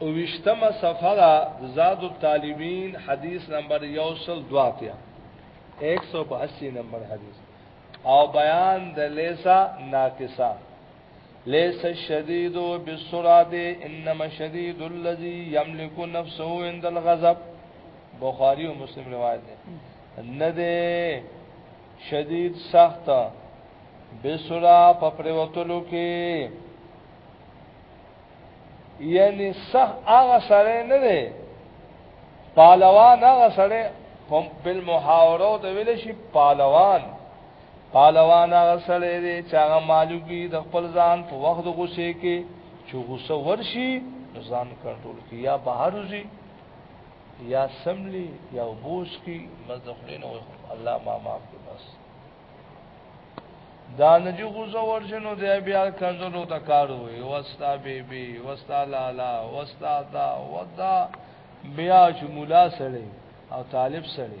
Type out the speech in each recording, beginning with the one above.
او وشتمه صفحه زاد الطالبین حدیث نمبر یوصل دواتیا ایک سو باسی نمبر حدیث او بیان د لیسا ناقصا ليس الشديد بالسرعه انما الشديد الذي يملك نفسه عند الغضب بخاری او مسلم روایت ده نه ده شدید سخت بسرا په پریوتلو کې یعنی صح هغه سره نه ده پالوان هغه سره په بل محاوره د ویل شي پالوان پالوان هغه سړی دی چې هغه مالوګي د خپل ځان په وخت غوسه کې چې غوسه ورشي ځان کنټرول کی یا بهر وزي یا سملی یا بوس کی مزخلین او الله ما معاف کی بس دا نجو غوسه ورشنو دی بیا کنځلو ته کار وي وستا بیبي وستا لالا وستا دا ودا بیا چې مولا سره او طالب سره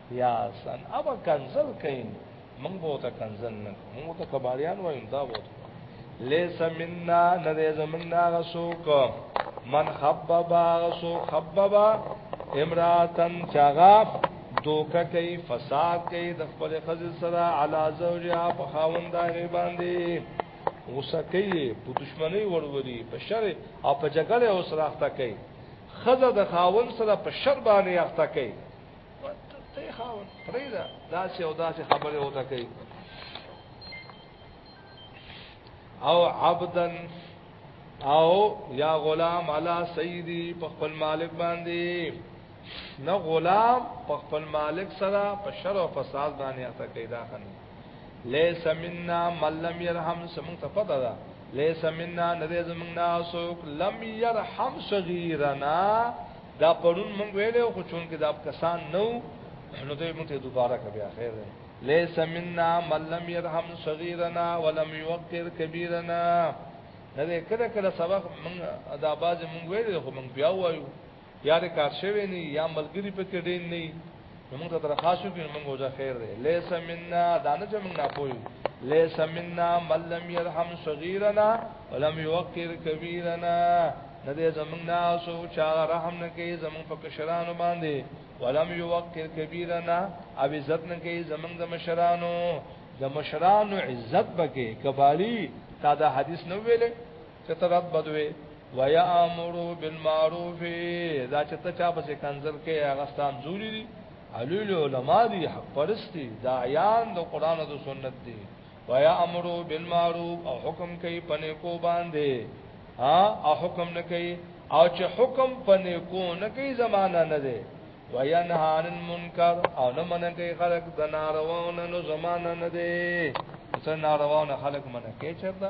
یا سن اب کنزل کین من بو ته کنزل نه من ته کباریان وایم دا بو لیس مننا نده زمننا غسوک من خببا غسو خببا امراتن چاغاف دوکه کوي فساد کوي د خپل خزه سره علا زوجها په خاوند هغه باندې غوسه کوي په دشمنی وروري په شر او په جګړه او سره اخته کوي خزه د خاوند سره په شر باندې اخته کوي ته خاور پرېدا دا چې او دا چې خبره وته کوي او عبدن او یا غلام علی سیدی په خپل مالک باندې نه غلام په خپل مالک سره په شر او فساد باندې اته کوي دا خنه لیس منا من لم يرحم سمون ته پته ده لیس منا نه زمنګ ناسو لم يرحم صغیرنا دا پرون مونږ ویلو خو چونکه دا کسان نو نو دوی مونږ ته دوباره کوي خیر دی ليس منا من لم يرحم صغيرنا ولم يوقر كبيرنا دا کله کله سبق مونږ دا باز مونږ ویلو خو مونږ بیا وایو یا د کار شوی نه یا ملګری پکې ډین نه موږ ته درخواست وکړو موږ وځه خیر دی لیس منا دانه چې موږ نه پوي لیس منا من لم يرحم صغيرنا ولم يوقر كبيرنا نه دې زمنګ نه سو چا رحم نه کوي زمنګ په کشرانو باندې ولم يوقر كبيرنا اب عزت نه کوي زمنګ د مشرانو د مشرانو عزت بکې کبالي تا دا حدیث نو ویلې چې ته رب بدوي ويا امرو بالمعروف دا چې ته چا پسې کنزل کې هغه ستان زوري دي علول علماء دي حق پرستی دا عیان د قران او د سنت دي ويا امرو بالمعروف او حکم کوي پنه کو باندې ها او حکم نه کوي او چې حکم پنه کو نه کوي زمانہ نه ده وینها عن المنکر او نه منه کوي خلق د نارواونه نو زمانہ نه ده څنګه نارواونه خلق منه کوي چرته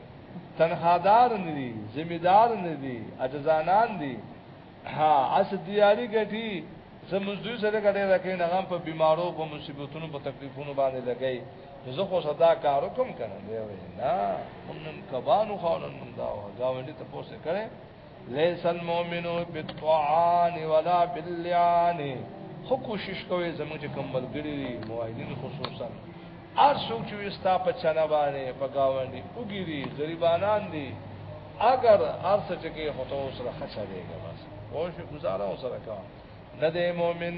تنخادار نه دي ذمہ دار نه دي اجزانان دي ها اس دیاری ګټي زموږ سره ګټي راکې نه غم په بیمارو په مصیبتونو په تکلیفونو باندې لګي زه خو صدا کارو کوم کنه دی نه هم نن کبانو خو نن دا گاونډي ته پوسه کړي ليس المؤمن بالطعان ولا باللعان خو کوشش کوي زموږ چې کوم ملګری دي موایلین خصوصا ار څوک چې وستا په چنه باندې په گاوندي وګيري غریبانان دي اگر ار څه چې کې هوته سره خچا دیږي بس او شي گزاره سره کا نه دی مؤمن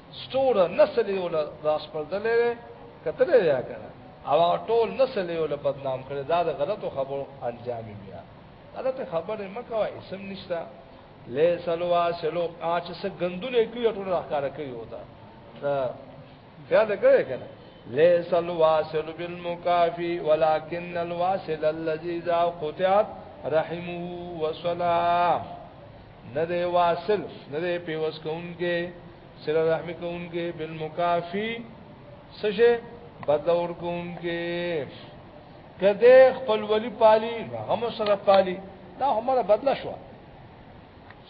ستوره نسل یو له راس پر دلې کتلې یا کنه او ټول نسل یو له بدنام کړي دا د غلطو خبرو انجام بیا غلط خبره مکوه اسم نشتا لیس الواسلو اچ س غندولې کوي ټول راکاره کوي وتا بیا دا کوي کنه لیس الواسل بالمکافی ولكن الواسل الذي ذا قطعت رحمه وصلاه نه دی واصل نه دی پیوس کوونکې سره رحم کوونکې بالمکافی سشه بدلور کوونکې کده خپل ولی پالی هم سره پالی دا همره بدل شو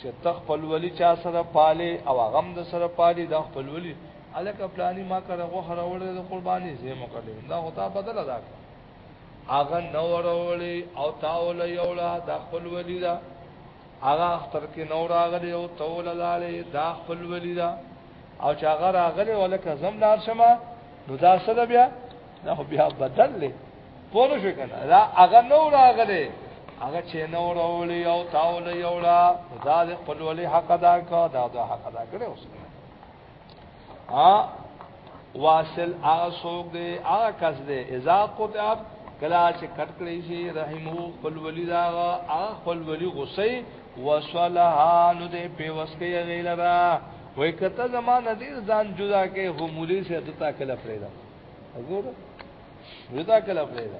چې تخپل ولی چا سره پالی او غم د سره پالی دا خپل ولی الک پلانی ما کړه غو هراوړې د قرباني زې مو کړې دا هوتا بدل ادا کړ اغه نو وروړي او تاول یولا د خپل ولی دا هغه اختر کې نو راغلی او تول لاله دا خپل ولیدا او چې هغه راغلی ولکه زم لار شمه نو دا سره بیا نو بیا بدل لې پوه شو کنه دا هغه نو راغلی هغه چې نو راولي او تاول یولا دا خپل ولی حق ادا کا دا دا حق ادا کړو ا واصل هغه څوک دی هغه کس دی اذا قطع کلا چې کټ کړی شي رحمو خپل ولی دا هغه خپل ولی غصه وصلها نو دې په وسکه غیلرا وای کته زمانه دې ځان جدا کې همولي سي ته تا کله پرېدا وګوره جدا کله پرېدا